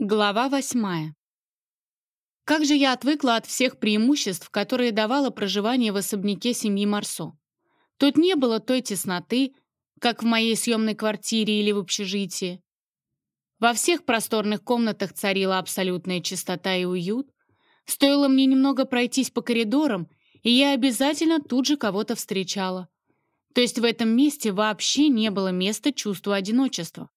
Глава восьмая. Как же я отвыкла от всех преимуществ, которые давало проживание в особняке семьи Марсо. Тут не было той тесноты, как в моей съемной квартире или в общежитии. Во всех просторных комнатах царила абсолютная чистота и уют. Стоило мне немного пройтись по коридорам, и я обязательно тут же кого-то встречала. То есть в этом месте вообще не было места чувству одиночества.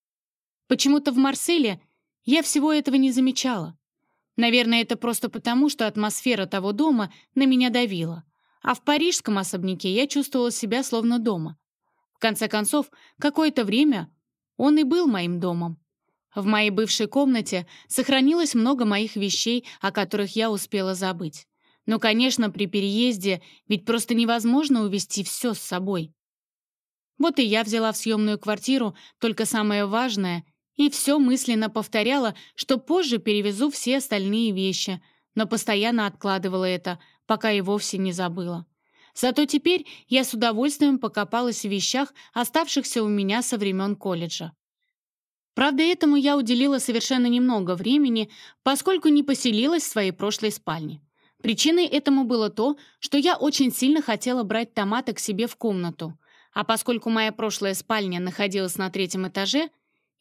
Почему-то в Марселе я всего этого не замечала. Наверное, это просто потому, что атмосфера того дома на меня давила. А в парижском особняке я чувствовала себя словно дома. В конце концов, какое-то время он и был моим домом. В моей бывшей комнате сохранилось много моих вещей, о которых я успела забыть. Но, конечно, при переезде ведь просто невозможно увезти все с собой. Вот и я взяла в съемную квартиру только самое важное и все мысленно повторяла, что позже перевезу все остальные вещи, но постоянно откладывала это, пока и вовсе не забыла. Зато теперь я с удовольствием покопалась в вещах, оставшихся у меня со времен колледжа. Правда, этому я уделила совершенно немного времени, поскольку не поселилась в своей прошлой спальне. Причиной этому было то, что я очень сильно хотела брать томата к себе в комнату, а поскольку моя прошлая спальня находилась на третьем этаже,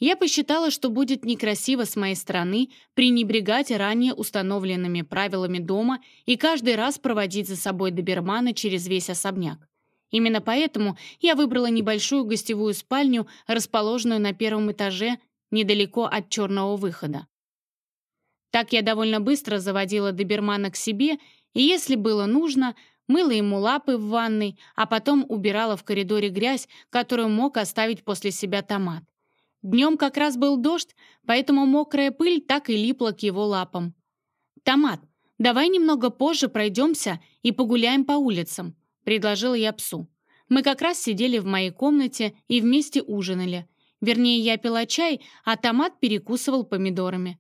я посчитала, что будет некрасиво с моей стороны пренебрегать ранее установленными правилами дома и каждый раз проводить за собой добермана через весь особняк. Именно поэтому я выбрала небольшую гостевую спальню, расположенную на первом этаже, недалеко от черного выхода. Так я довольно быстро заводила добермана к себе, и если было нужно, мыла ему лапы в ванной, а потом убирала в коридоре грязь, которую мог оставить после себя томат. Днем как раз был дождь, поэтому мокрая пыль так и липла к его лапам. «Томат, давай немного позже пройдемся и погуляем по улицам», — предложила я псу. Мы как раз сидели в моей комнате и вместе ужинали. Вернее, я пила чай, а томат перекусывал помидорами.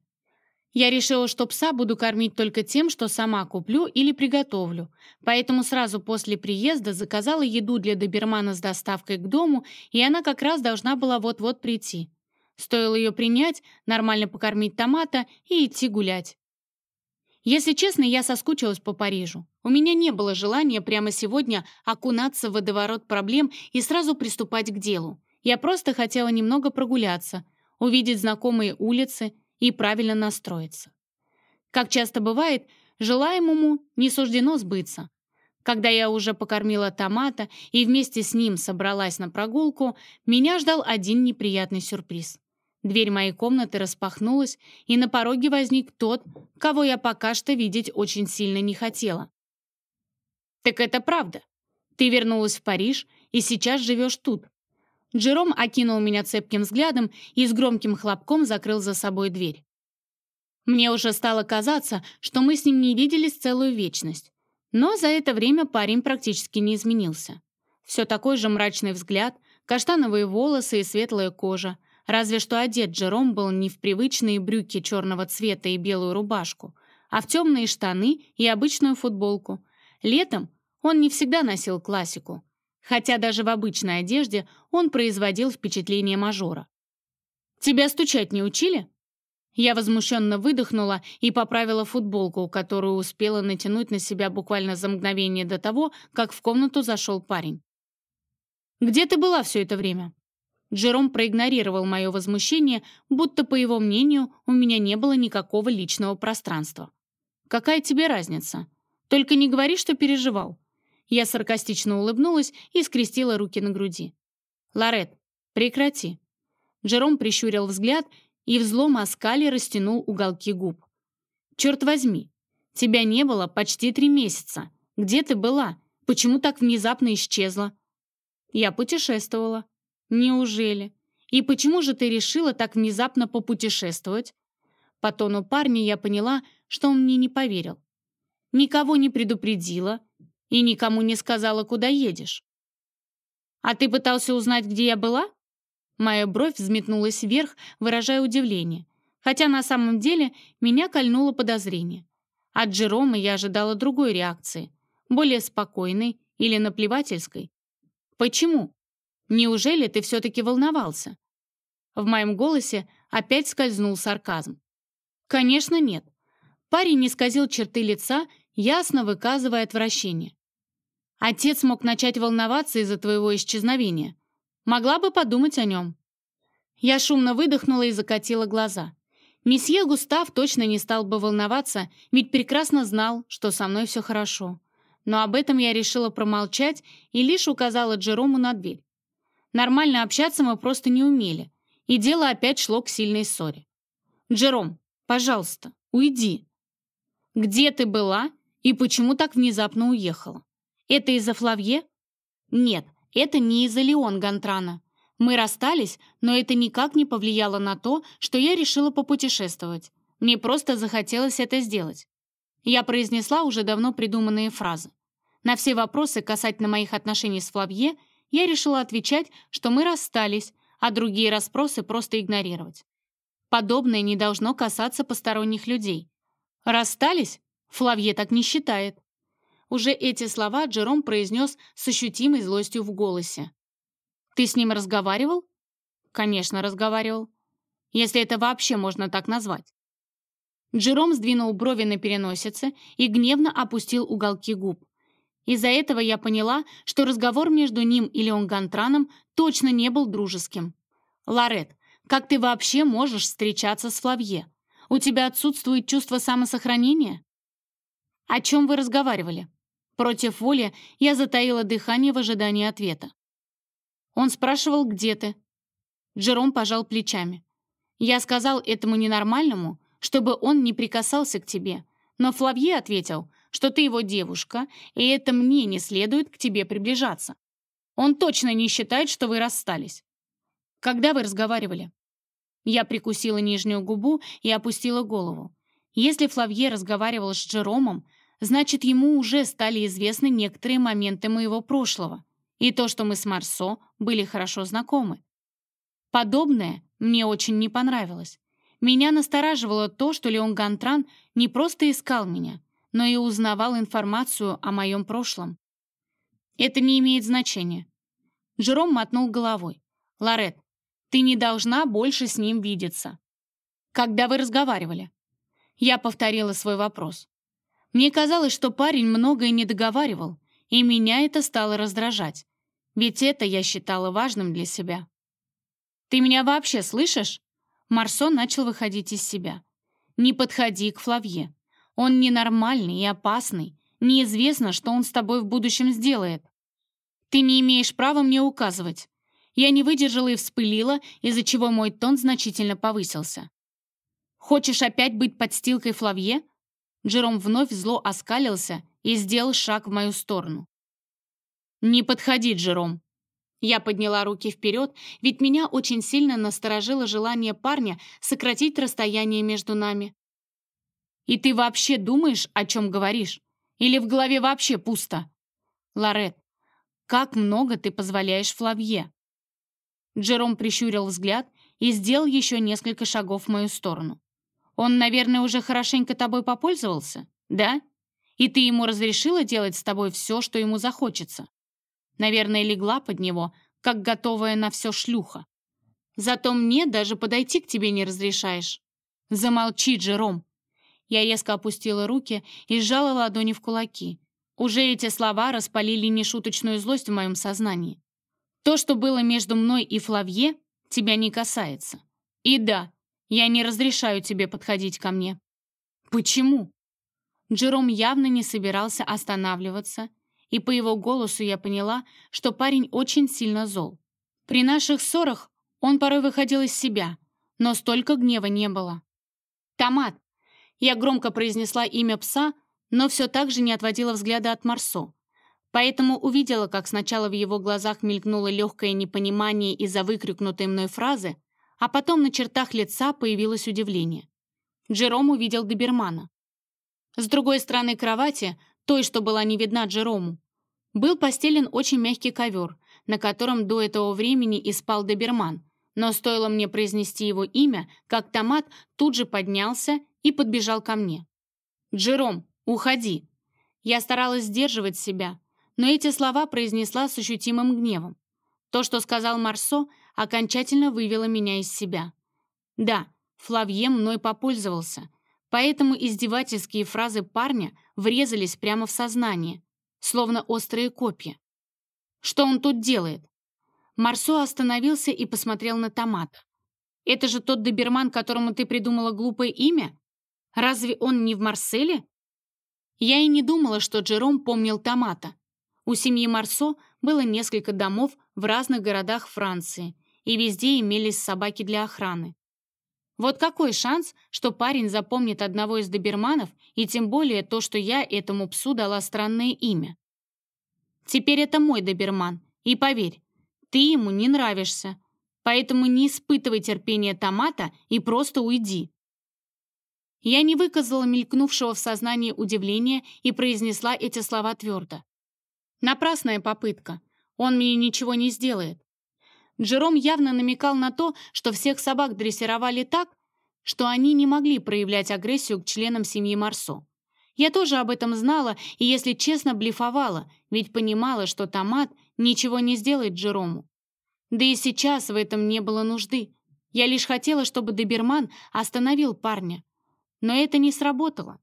Я решила, что пса буду кормить только тем, что сама куплю или приготовлю, поэтому сразу после приезда заказала еду для добермана с доставкой к дому, и она как раз должна была вот-вот прийти. Стоило ее принять, нормально покормить томата и идти гулять. Если честно, я соскучилась по Парижу. У меня не было желания прямо сегодня окунаться в водоворот проблем и сразу приступать к делу. Я просто хотела немного прогуляться, увидеть знакомые улицы, и правильно настроиться. Как часто бывает, желаемому не суждено сбыться. Когда я уже покормила томата и вместе с ним собралась на прогулку, меня ждал один неприятный сюрприз. Дверь моей комнаты распахнулась, и на пороге возник тот, кого я пока что видеть очень сильно не хотела. «Так это правда. Ты вернулась в Париж и сейчас живешь тут. Джером окинул меня цепким взглядом и с громким хлопком закрыл за собой дверь. Мне уже стало казаться, что мы с ним не виделись целую вечность. Но за это время парень практически не изменился. Все такой же мрачный взгляд, каштановые волосы и светлая кожа, разве что одет Джером был не в привычные брюки черного цвета и белую рубашку, а в темные штаны и обычную футболку. Летом он не всегда носил классику, хотя даже в обычной одежде он производил впечатление мажора. «Тебя стучать не учили?» Я возмущенно выдохнула и поправила футболку, которую успела натянуть на себя буквально за мгновение до того, как в комнату зашел парень. «Где ты была все это время?» Джером проигнорировал мое возмущение, будто, по его мнению, у меня не было никакого личного пространства. «Какая тебе разница? Только не говори, что переживал. Я саркастично улыбнулась и скрестила руки на груди. «Лорет, прекрати». Джером прищурил взгляд и в злом растянул уголки губ. «Черт возьми, тебя не было почти три месяца. Где ты была? Почему так внезапно исчезла?» «Я путешествовала». «Неужели? И почему же ты решила так внезапно попутешествовать?» По тону парня я поняла, что он мне не поверил. «Никого не предупредила, и никому не сказала, куда едешь. А ты пытался узнать, где я была? Моя бровь взметнулась вверх, выражая удивление, хотя на самом деле меня кольнуло подозрение. От Джерома я ожидала другой реакции, более спокойной или наплевательской. Почему? Неужели ты все-таки волновался? В моем голосе опять скользнул сарказм. Конечно, нет. Парень не сказил черты лица, ясно выказывая отвращение. Отец мог начать волноваться из-за твоего исчезновения. Могла бы подумать о нем. Я шумно выдохнула и закатила глаза. Месье Густав точно не стал бы волноваться, ведь прекрасно знал, что со мной все хорошо. Но об этом я решила промолчать и лишь указала Джерому на дверь. Нормально общаться мы просто не умели, и дело опять шло к сильной ссоре. «Джером, пожалуйста, уйди». «Где ты была и почему так внезапно уехала? Это из-за Флавье?» «Нет, это не из-за Леон Гантрана. Мы расстались, но это никак не повлияло на то, что я решила попутешествовать. Мне просто захотелось это сделать. Я произнесла уже давно придуманные фразы. На все вопросы касательно моих отношений с Флавье я решила отвечать, что мы расстались, а другие расспросы просто игнорировать. Подобное не должно касаться посторонних людей. Расстались? Флавье так не считает. Уже эти слова Джером произнес с ощутимой злостью в голосе. Ты с ним разговаривал? Конечно, разговаривал. Если это вообще можно так назвать. Джером сдвинул брови на переносице и гневно опустил уголки губ. Из-за этого я поняла, что разговор между ним и Леон Гантраном точно не был дружеским. «Лорет, как ты вообще можешь встречаться с Флавье? У тебя отсутствует чувство самосохранения?» «О чем вы разговаривали?» Против воли я затаила дыхание в ожидании ответа. Он спрашивал, где ты. Джером пожал плечами. Я сказал этому ненормальному, чтобы он не прикасался к тебе. Но Флавье ответил, что ты его девушка, и это мне не следует к тебе приближаться. Он точно не считает, что вы расстались. Когда вы разговаривали? Я прикусила нижнюю губу и опустила голову. Если Флавье разговаривал с Джеромом, значит, ему уже стали известны некоторые моменты моего прошлого и то, что мы с Марсо были хорошо знакомы. Подобное мне очень не понравилось. Меня настораживало то, что Леон Гантран не просто искал меня, но и узнавал информацию о моем прошлом. Это не имеет значения. Жером мотнул головой. «Лорет, ты не должна больше с ним видеться». «Когда вы разговаривали?» Я повторила свой вопрос. Мне казалось, что парень многое не договаривал, и меня это стало раздражать. Ведь это я считала важным для себя. «Ты меня вообще слышишь?» Марсо начал выходить из себя. «Не подходи к Флавье. Он ненормальный и опасный. Неизвестно, что он с тобой в будущем сделает. Ты не имеешь права мне указывать». Я не выдержала и вспылила, из-за чего мой тон значительно повысился. «Хочешь опять быть подстилкой Флавье?» Джером вновь зло оскалился и сделал шаг в мою сторону. «Не подходи, Джером!» Я подняла руки вперед, ведь меня очень сильно насторожило желание парня сократить расстояние между нами. «И ты вообще думаешь, о чем говоришь? Или в голове вообще пусто?» «Лорет, как много ты позволяешь Флавье?» Джером прищурил взгляд и сделал еще несколько шагов в мою сторону. «Он, наверное, уже хорошенько тобой попользовался, да? И ты ему разрешила делать с тобой все, что ему захочется?» Наверное, легла под него, как готовая на все шлюха. Зато мне даже подойти к тебе не разрешаешь. Замолчи, Джером. Я резко опустила руки и сжала ладони в кулаки. Уже эти слова распалили нешуточную злость в моем сознании. То, что было между мной и Флавье, тебя не касается. И да, я не разрешаю тебе подходить ко мне. Почему? Джером явно не собирался останавливаться и по его голосу я поняла, что парень очень сильно зол. При наших ссорах он порой выходил из себя, но столько гнева не было. «Томат!» Я громко произнесла имя пса, но все так же не отводила взгляда от Марсо. Поэтому увидела, как сначала в его глазах мелькнуло легкое непонимание из-за выкрикнутой мной фразы, а потом на чертах лица появилось удивление. Джером увидел добермана. С другой стороны кровати той, что была не видна Джерому. Был постелен очень мягкий ковер, на котором до этого времени и спал доберман, но стоило мне произнести его имя, как томат тут же поднялся и подбежал ко мне. «Джером, уходи!» Я старалась сдерживать себя, но эти слова произнесла с ощутимым гневом. То, что сказал Марсо, окончательно вывело меня из себя. Да, Флавье мной попользовался, Поэтому издевательские фразы парня врезались прямо в сознание, словно острые копья. Что он тут делает? Марсо остановился и посмотрел на томат. «Это же тот доберман, которому ты придумала глупое имя? Разве он не в Марселе?» Я и не думала, что Джером помнил томата. У семьи Марсо было несколько домов в разных городах Франции, и везде имелись собаки для охраны. Вот какой шанс, что парень запомнит одного из доберманов, и тем более то, что я этому псу дала странное имя. Теперь это мой доберман, и поверь, ты ему не нравишься, поэтому не испытывай терпения томата и просто уйди. Я не выказала мелькнувшего в сознании удивления и произнесла эти слова твердо. Напрасная попытка. Он мне ничего не сделает. Джером явно намекал на то, что всех собак дрессировали так, что они не могли проявлять агрессию к членам семьи Марсо. Я тоже об этом знала и, если честно, блефовала, ведь понимала, что томат ничего не сделает Джерому. Да и сейчас в этом не было нужды. Я лишь хотела, чтобы доберман остановил парня. Но это не сработало.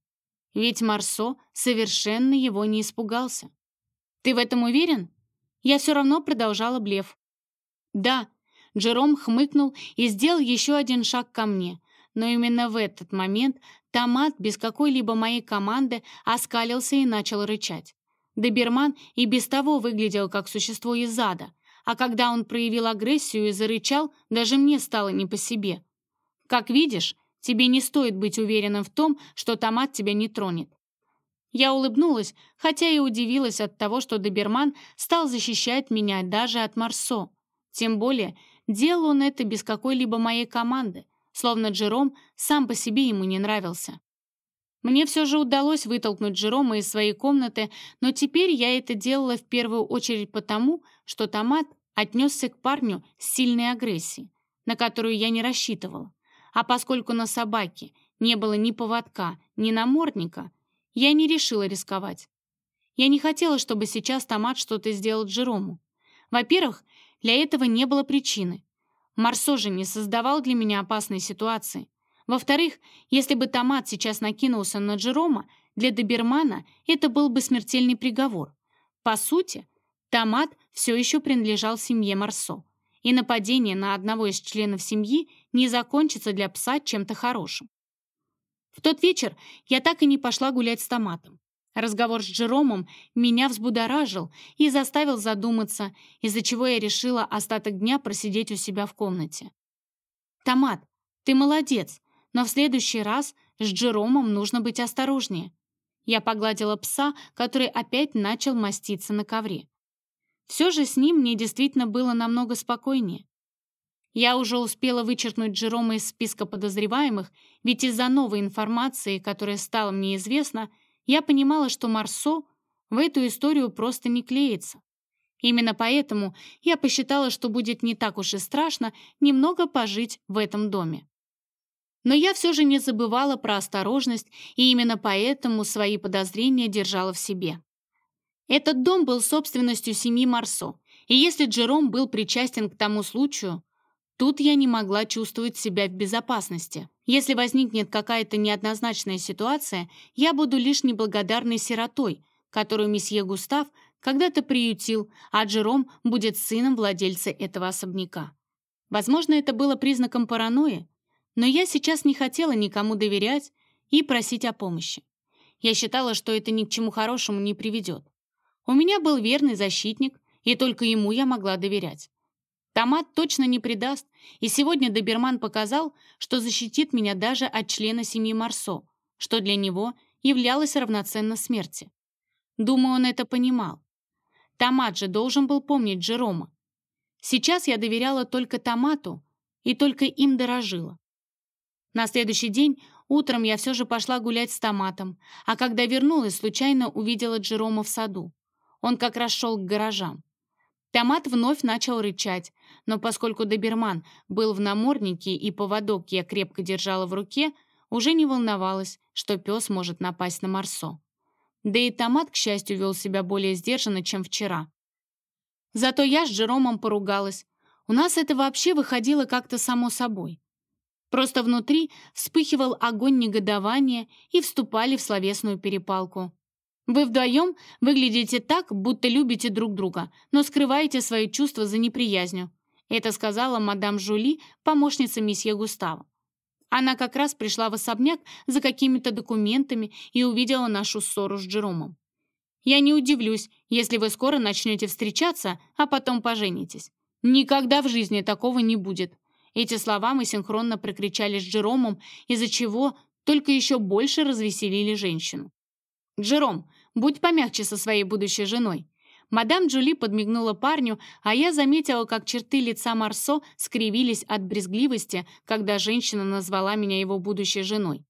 Ведь Марсо совершенно его не испугался. «Ты в этом уверен?» Я все равно продолжала блеф. «Да». Джером хмыкнул и сделал еще один шаг ко мне. Но именно в этот момент томат без какой-либо моей команды оскалился и начал рычать. Доберман и без того выглядел как существо из ада, а когда он проявил агрессию и зарычал, даже мне стало не по себе. Как видишь, тебе не стоит быть уверенным в том, что томат тебя не тронет. Я улыбнулась, хотя и удивилась от того, что доберман стал защищать меня даже от Марсо. Тем более, делал он это без какой-либо моей команды, словно Джером сам по себе ему не нравился. Мне все же удалось вытолкнуть Джерома из своей комнаты, но теперь я это делала в первую очередь потому, что Томат отнесся к парню с сильной агрессией, на которую я не рассчитывала. А поскольку на собаке не было ни поводка, ни намордника, я не решила рисковать. Я не хотела, чтобы сейчас Томат что-то сделал Джерому. Во-первых, для этого не было причины. Марсо же не создавал для меня опасной ситуации. Во-вторых, если бы Томат сейчас накинулся на Джерома, для Добермана это был бы смертельный приговор. По сути, Томат все еще принадлежал семье Марсо, и нападение на одного из членов семьи не закончится для пса чем-то хорошим. В тот вечер я так и не пошла гулять с Томатом. Разговор с Джеромом меня взбудоражил и заставил задуматься, из-за чего я решила остаток дня просидеть у себя в комнате. «Томат, ты молодец, но в следующий раз с Джеромом нужно быть осторожнее». Я погладила пса, который опять начал маститься на ковре. Все же с ним мне действительно было намного спокойнее. Я уже успела вычеркнуть Джерома из списка подозреваемых, ведь из-за новой информации, которая стала мне известна, я понимала, что Марсо в эту историю просто не клеится. Именно поэтому я посчитала, что будет не так уж и страшно немного пожить в этом доме. Но я все же не забывала про осторожность, и именно поэтому свои подозрения держала в себе. Этот дом был собственностью семьи Марсо, и если Джером был причастен к тому случаю, Тут я не могла чувствовать себя в безопасности. Если возникнет какая-то неоднозначная ситуация, я буду лишь неблагодарной сиротой, которую месье Густав когда-то приютил, а Джером будет сыном владельца этого особняка. Возможно, это было признаком паранойи, но я сейчас не хотела никому доверять и просить о помощи. Я считала, что это ни к чему хорошему не приведет. У меня был верный защитник, и только ему я могла доверять. Томат точно не предаст, и сегодня Доберман показал, что защитит меня даже от члена семьи Марсо, что для него являлось равноценно смерти. Думаю, он это понимал. Томат же должен был помнить Джерома. Сейчас я доверяла только Томату и только им дорожила. На следующий день утром я все же пошла гулять с Томатом, а когда вернулась, случайно увидела Джерома в саду. Он как раз шел к гаражам. Томат вновь начал рычать, но поскольку доберман был в наморднике и поводок я крепко держала в руке, уже не волновалась, что пес может напасть на Марсо. Да и Томат, к счастью, вел себя более сдержанно, чем вчера. Зато я с Джеромом поругалась. У нас это вообще выходило как-то само собой. Просто внутри вспыхивал огонь негодования и вступали в словесную перепалку. Вы вдвоем выглядите так, будто любите друг друга, но скрываете свои чувства за неприязнью. Это сказала мадам Жули, помощница месье Густава. Она как раз пришла в особняк за какими-то документами и увидела нашу ссору с Джеромом. Я не удивлюсь, если вы скоро начнете встречаться, а потом поженитесь. Никогда в жизни такого не будет. Эти слова мы синхронно прокричали с Джеромом, из-за чего только еще больше развеселили женщину. «Джером, будь помягче со своей будущей женой». Мадам Джули подмигнула парню, а я заметила, как черты лица Марсо скривились от брезгливости, когда женщина назвала меня его будущей женой.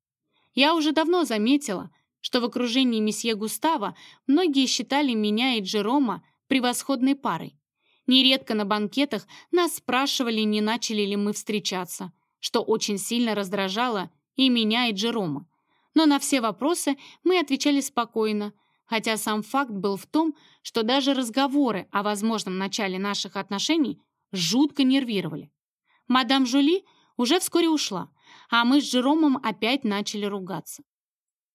Я уже давно заметила, что в окружении месье Густава многие считали меня и Джерома превосходной парой. Нередко на банкетах нас спрашивали, не начали ли мы встречаться, что очень сильно раздражало и меня, и Джерома. Но на все вопросы мы отвечали спокойно, хотя сам факт был в том, что даже разговоры о возможном начале наших отношений жутко нервировали. Мадам Жули уже вскоре ушла, а мы с Джеромом опять начали ругаться.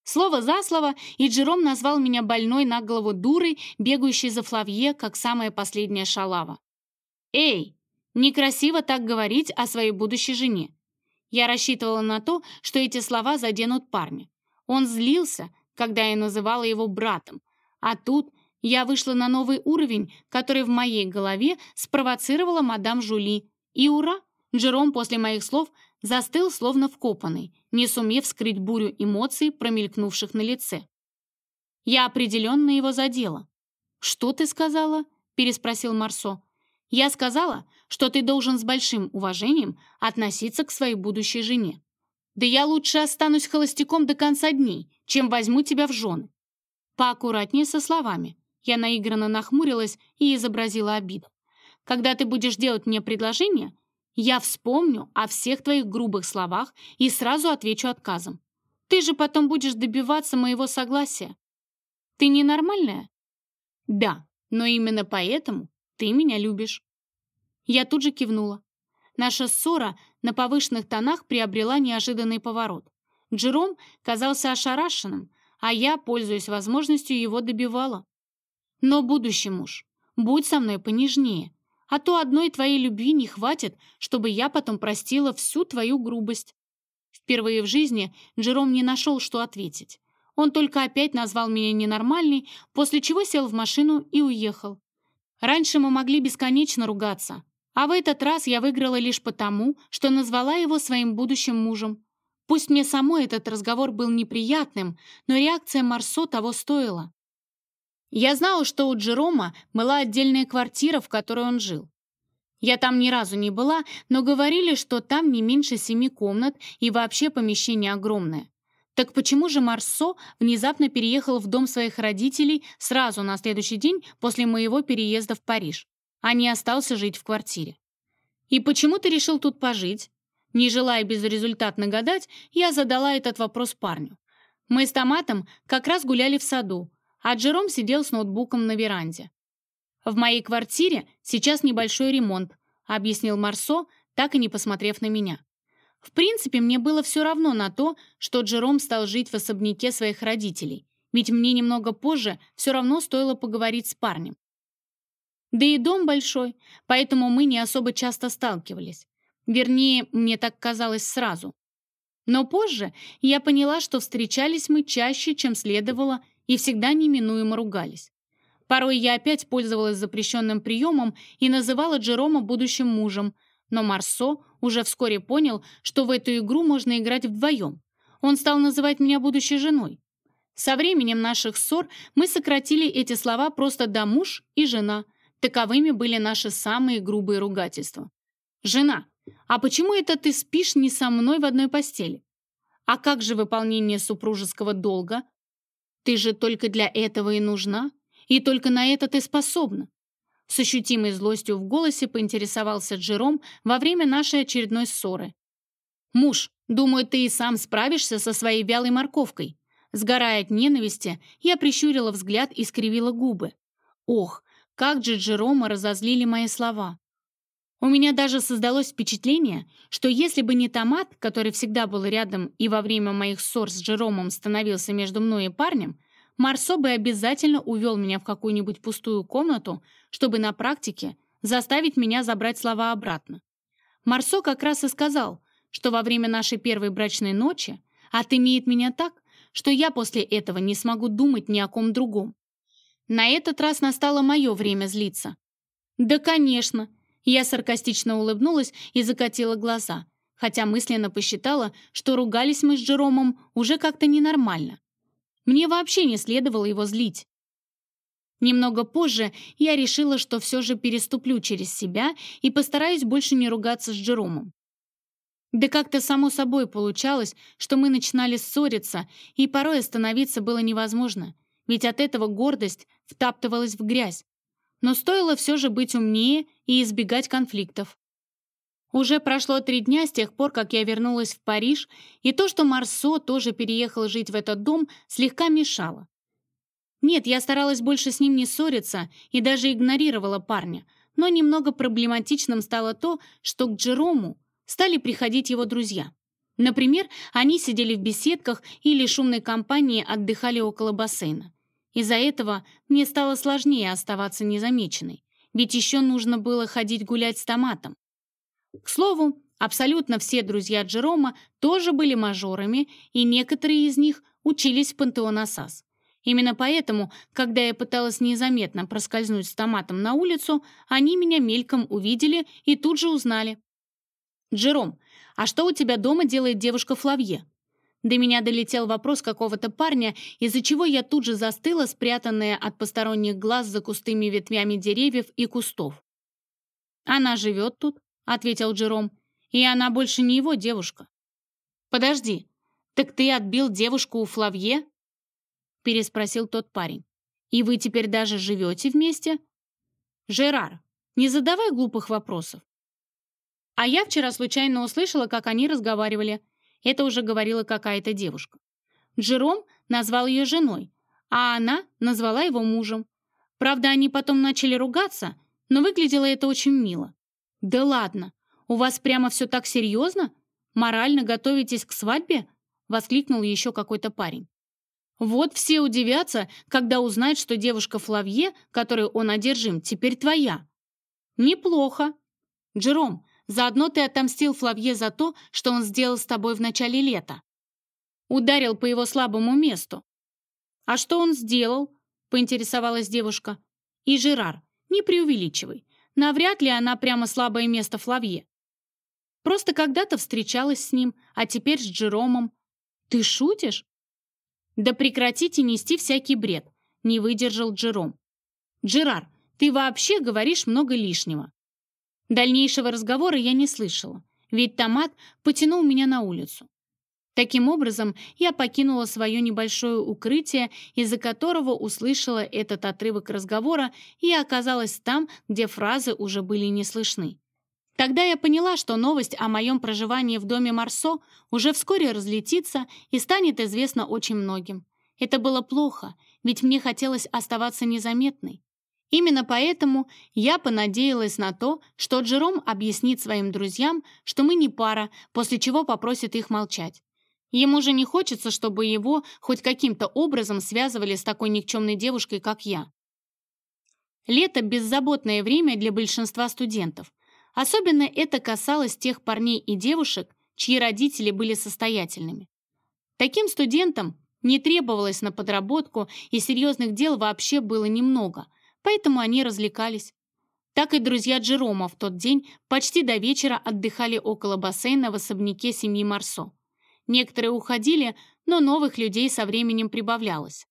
Слово за слово, и Джером назвал меня больной на голову дурой, бегающей за Флавье, как самая последняя шалава. «Эй, некрасиво так говорить о своей будущей жене». Я рассчитывала на то, что эти слова заденут парня. Он злился, когда я называла его братом, а тут я вышла на новый уровень, который в моей голове спровоцировала мадам Жули. И ура! Джером после моих слов застыл словно вкопанный, не сумев скрыть бурю эмоций, промелькнувших на лице. Я определенно его задела. «Что ты сказала?» — переспросил Марсо. «Я сказала, что ты должен с большим уважением относиться к своей будущей жене. Да я лучше останусь холостяком до конца дней, чем возьму тебя в жены». Поаккуратнее со словами. Я наигранно нахмурилась и изобразила обиду. «Когда ты будешь делать мне предложение, я вспомню о всех твоих грубых словах и сразу отвечу отказом. Ты же потом будешь добиваться моего согласия. Ты ненормальная? Да, но именно поэтому ты меня любишь. Я тут же кивнула. Наша ссора на повышенных тонах приобрела неожиданный поворот. Джером казался ошарашенным, а я, пользуясь возможностью, его добивала. Но будущий муж, будь со мной понежнее, а то одной твоей любви не хватит, чтобы я потом простила всю твою грубость». Впервые в жизни Джером не нашел, что ответить. Он только опять назвал меня ненормальной, после чего сел в машину и уехал. Раньше мы могли бесконечно ругаться, а в этот раз я выиграла лишь потому, что назвала его своим будущим мужем. Пусть мне самой этот разговор был неприятным, но реакция Марсо того стоила. Я знала, что у Джерома была отдельная квартира, в которой он жил. Я там ни разу не была, но говорили, что там не меньше семи комнат и вообще помещение огромное. Так почему же Марсо внезапно переехал в дом своих родителей сразу на следующий день после моего переезда в Париж, а не остался жить в квартире? И почему ты решил тут пожить? Не желая безрезультатно гадать, я задала этот вопрос парню. Мы с Томатом как раз гуляли в саду, а Джером сидел с ноутбуком на веранде. «В моей квартире сейчас небольшой ремонт», объяснил Марсо, так и не посмотрев на меня. В принципе, мне было все равно на то, что Джером стал жить в особняке своих родителей, ведь мне немного позже все равно стоило поговорить с парнем. Да и дом большой, поэтому мы не особо часто сталкивались. Вернее, мне так казалось сразу. Но позже я поняла, что встречались мы чаще, чем следовало, и всегда неминуемо ругались. Порой я опять пользовалась запрещенным приемом и называла Джерома будущим мужем, но Марсо уже вскоре понял, что в эту игру можно играть вдвоем. Он стал называть меня будущей женой. Со временем наших ссор мы сократили эти слова просто до муж и жена. Таковыми были наши самые грубые ругательства. «Жена, а почему это ты спишь не со мной в одной постели? А как же выполнение супружеского долга? Ты же только для этого и нужна, и только на это ты способна. С ощутимой злостью в голосе поинтересовался Джером во время нашей очередной ссоры. «Муж, думаю, ты и сам справишься со своей вялой морковкой». Сгорая от ненависти, я прищурила взгляд и скривила губы. Ох, как же Джерома разозлили мои слова. У меня даже создалось впечатление, что если бы не томат, который всегда был рядом и во время моих ссор с Джеромом становился между мной и парнем, Марсо бы обязательно увел меня в какую-нибудь пустую комнату, чтобы на практике заставить меня забрать слова обратно. Марсо как раз и сказал, что во время нашей первой брачной ночи отымеет меня так, что я после этого не смогу думать ни о ком другом. На этот раз настало мое время злиться. «Да, конечно!» Я саркастично улыбнулась и закатила глаза, хотя мысленно посчитала, что ругались мы с Джеромом уже как-то ненормально. Мне вообще не следовало его злить. Немного позже я решила, что все же переступлю через себя и постараюсь больше не ругаться с Джеромом. Да как-то само собой получалось, что мы начинали ссориться, и порой остановиться было невозможно, ведь от этого гордость втаптывалась в грязь. Но стоило все же быть умнее и избегать конфликтов. Уже прошло три дня с тех пор, как я вернулась в Париж, и то, что Марсо тоже переехал жить в этот дом, слегка мешало. Нет, я старалась больше с ним не ссориться и даже игнорировала парня, но немного проблематичным стало то, что к Джерому стали приходить его друзья. Например, они сидели в беседках или шумной компании отдыхали около бассейна. Из-за этого мне стало сложнее оставаться незамеченной, ведь еще нужно было ходить гулять с томатом. К слову, абсолютно все друзья Джерома тоже были мажорами, и некоторые из них учились в пантеон Асас. Именно поэтому, когда я пыталась незаметно проскользнуть с томатом на улицу, они меня мельком увидели и тут же узнали. «Джером, а что у тебя дома делает девушка Флавье?» До меня долетел вопрос какого-то парня, из-за чего я тут же застыла, спрятанная от посторонних глаз за кустыми ветвями деревьев и кустов. «Она живет тут», — ответил Джером, — «и она больше не его девушка». «Подожди, так ты отбил девушку у Флавье?» — переспросил тот парень. «И вы теперь даже живете вместе?» «Жерар, не задавай глупых вопросов. А я вчера случайно услышала, как они разговаривали. Это уже говорила какая-то девушка. Джером назвал ее женой, а она назвала его мужем. Правда, они потом начали ругаться, но выглядело это очень мило. «Да ладно! У вас прямо все так серьезно? Морально готовитесь к свадьбе?» — воскликнул еще какой-то парень. Вот все удивятся, когда узнают, что девушка Флавье, которой он одержим, теперь твоя. Неплохо. Джером, заодно ты отомстил Флавье за то, что он сделал с тобой в начале лета. Ударил по его слабому месту. А что он сделал? Поинтересовалась девушка. И Жерар, не преувеличивай. Навряд ли она прямо слабое место Флавье. Просто когда-то встречалась с ним, а теперь с Джеромом. Ты шутишь? «Да прекратите нести всякий бред», — не выдержал Джером. «Джерар, ты вообще говоришь много лишнего». Дальнейшего разговора я не слышала, ведь томат потянул меня на улицу. Таким образом, я покинула свое небольшое укрытие, из-за которого услышала этот отрывок разговора и оказалась там, где фразы уже были не слышны. Тогда я поняла, что новость о моем проживании в доме Марсо уже вскоре разлетится и станет известна очень многим. Это было плохо, ведь мне хотелось оставаться незаметной. Именно поэтому я понадеялась на то, что Джером объяснит своим друзьям, что мы не пара, после чего попросит их молчать. Ему же не хочется, чтобы его хоть каким-то образом связывали с такой никчемной девушкой, как я. Лето — беззаботное время для большинства студентов. Особенно это касалось тех парней и девушек, чьи родители были состоятельными. Таким студентам не требовалось на подработку, и серьезных дел вообще было немного, поэтому они развлекались. Так и друзья Джерома в тот день почти до вечера отдыхали около бассейна в особняке семьи Марсо. Некоторые уходили, но новых людей со временем прибавлялось.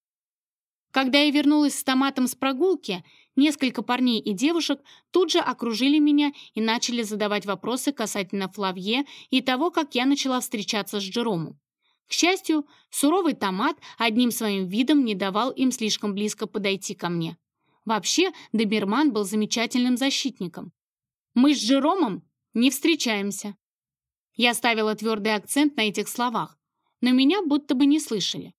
Когда я вернулась с томатом с прогулки, Несколько парней и девушек тут же окружили меня и начали задавать вопросы касательно Флавье и того, как я начала встречаться с Джеромом. К счастью, суровый томат одним своим видом не давал им слишком близко подойти ко мне. Вообще, Доберман был замечательным защитником. «Мы с Джеромом не встречаемся». Я ставила твердый акцент на этих словах, но меня будто бы не слышали.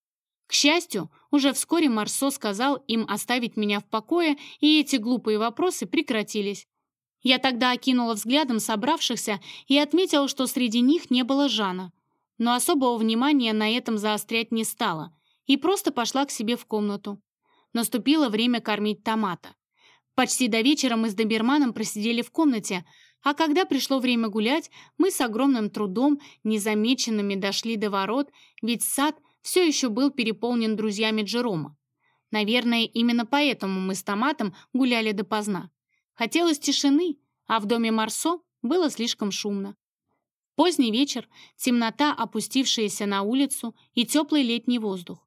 К счастью, уже вскоре Марсо сказал им оставить меня в покое, и эти глупые вопросы прекратились. Я тогда окинула взглядом собравшихся и отметила, что среди них не было Жана. Но особого внимания на этом заострять не стала и просто пошла к себе в комнату. Наступило время кормить томата. Почти до вечера мы с доберманом просидели в комнате, а когда пришло время гулять, мы с огромным трудом, незамеченными дошли до ворот, ведь сад все еще был переполнен друзьями Джерома. Наверное, именно поэтому мы с томатом гуляли допоздна. Хотелось тишины, а в доме Марсо было слишком шумно. Поздний вечер, темнота, опустившаяся на улицу и теплый летний воздух.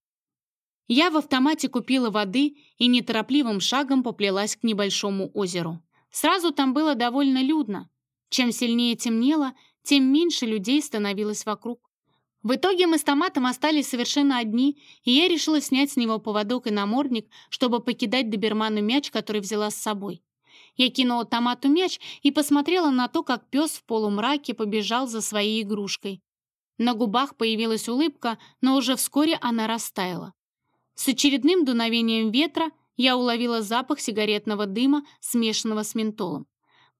Я в автомате купила воды и неторопливым шагом поплелась к небольшому озеру. Сразу там было довольно людно. Чем сильнее темнело, тем меньше людей становилось вокруг. В итоге мы с томатом остались совершенно одни, и я решила снять с него поводок и намордник, чтобы покидать доберману мяч, который взяла с собой. Я кинула томату мяч и посмотрела на то, как пес в полумраке побежал за своей игрушкой. На губах появилась улыбка, но уже вскоре она растаяла. С очередным дуновением ветра я уловила запах сигаретного дыма, смешанного с ментолом.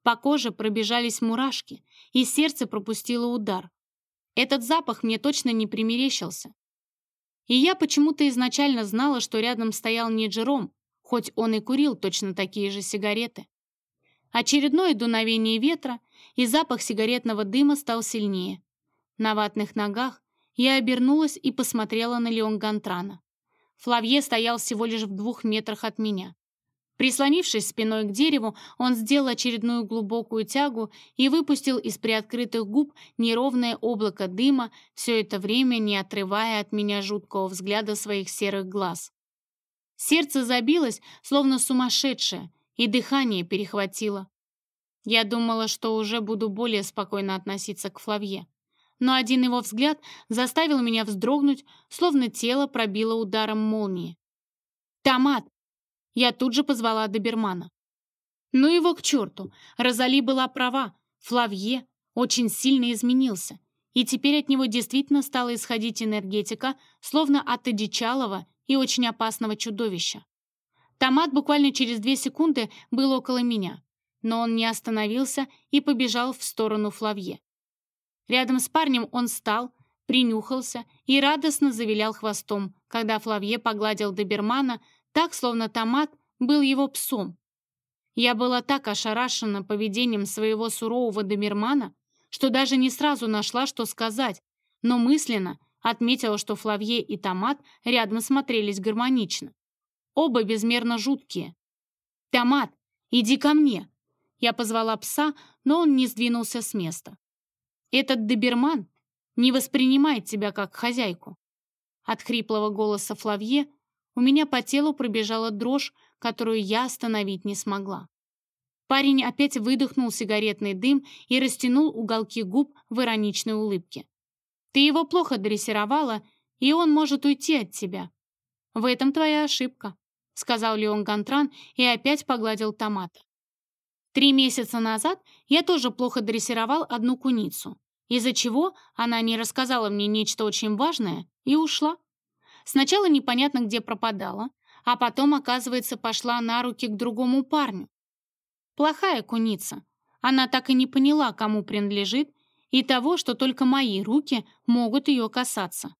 По коже пробежались мурашки, и сердце пропустило удар. Этот запах мне точно не примерещился. И я почему-то изначально знала, что рядом стоял не Джером, хоть он и курил точно такие же сигареты. Очередное дуновение ветра, и запах сигаретного дыма стал сильнее. На ватных ногах я обернулась и посмотрела на Леон Гантрана. Флавье стоял всего лишь в двух метрах от меня. Прислонившись спиной к дереву, он сделал очередную глубокую тягу и выпустил из приоткрытых губ неровное облако дыма, все это время не отрывая от меня жуткого взгляда своих серых глаз. Сердце забилось, словно сумасшедшее, и дыхание перехватило. Я думала, что уже буду более спокойно относиться к Флавье. Но один его взгляд заставил меня вздрогнуть, словно тело пробило ударом молнии. «Томат!» Я тут же позвала добермана. Ну его к черту! Розали была права. Флавье очень сильно изменился. И теперь от него действительно стала исходить энергетика, словно от одичалого и очень опасного чудовища. Томат буквально через две секунды был около меня, но он не остановился и побежал в сторону Флавье. Рядом с парнем он встал, принюхался и радостно завилял хвостом, когда Флавье погладил добермана, так, словно томат был его псом. Я была так ошарашена поведением своего сурового добермана, что даже не сразу нашла, что сказать, но мысленно отметила, что Флавье и томат рядом смотрелись гармонично. Оба безмерно жуткие. «Томат, иди ко мне!» Я позвала пса, но он не сдвинулся с места. «Этот доберман не воспринимает тебя как хозяйку». От хриплого голоса Флавье у меня по телу пробежала дрожь, которую я остановить не смогла. Парень опять выдохнул сигаретный дым и растянул уголки губ в ироничной улыбке. «Ты его плохо дрессировала, и он может уйти от тебя. В этом твоя ошибка сказал Леон Гантран и опять погладил томата. Три месяца назад я тоже плохо дрессировал одну куницу, из-за чего она не рассказала мне нечто очень важное и ушла. Сначала непонятно где пропадала, а потом, оказывается, пошла на руки к другому парню. Плохая куница. Она так и не поняла, кому принадлежит, и того, что только мои руки могут ее касаться.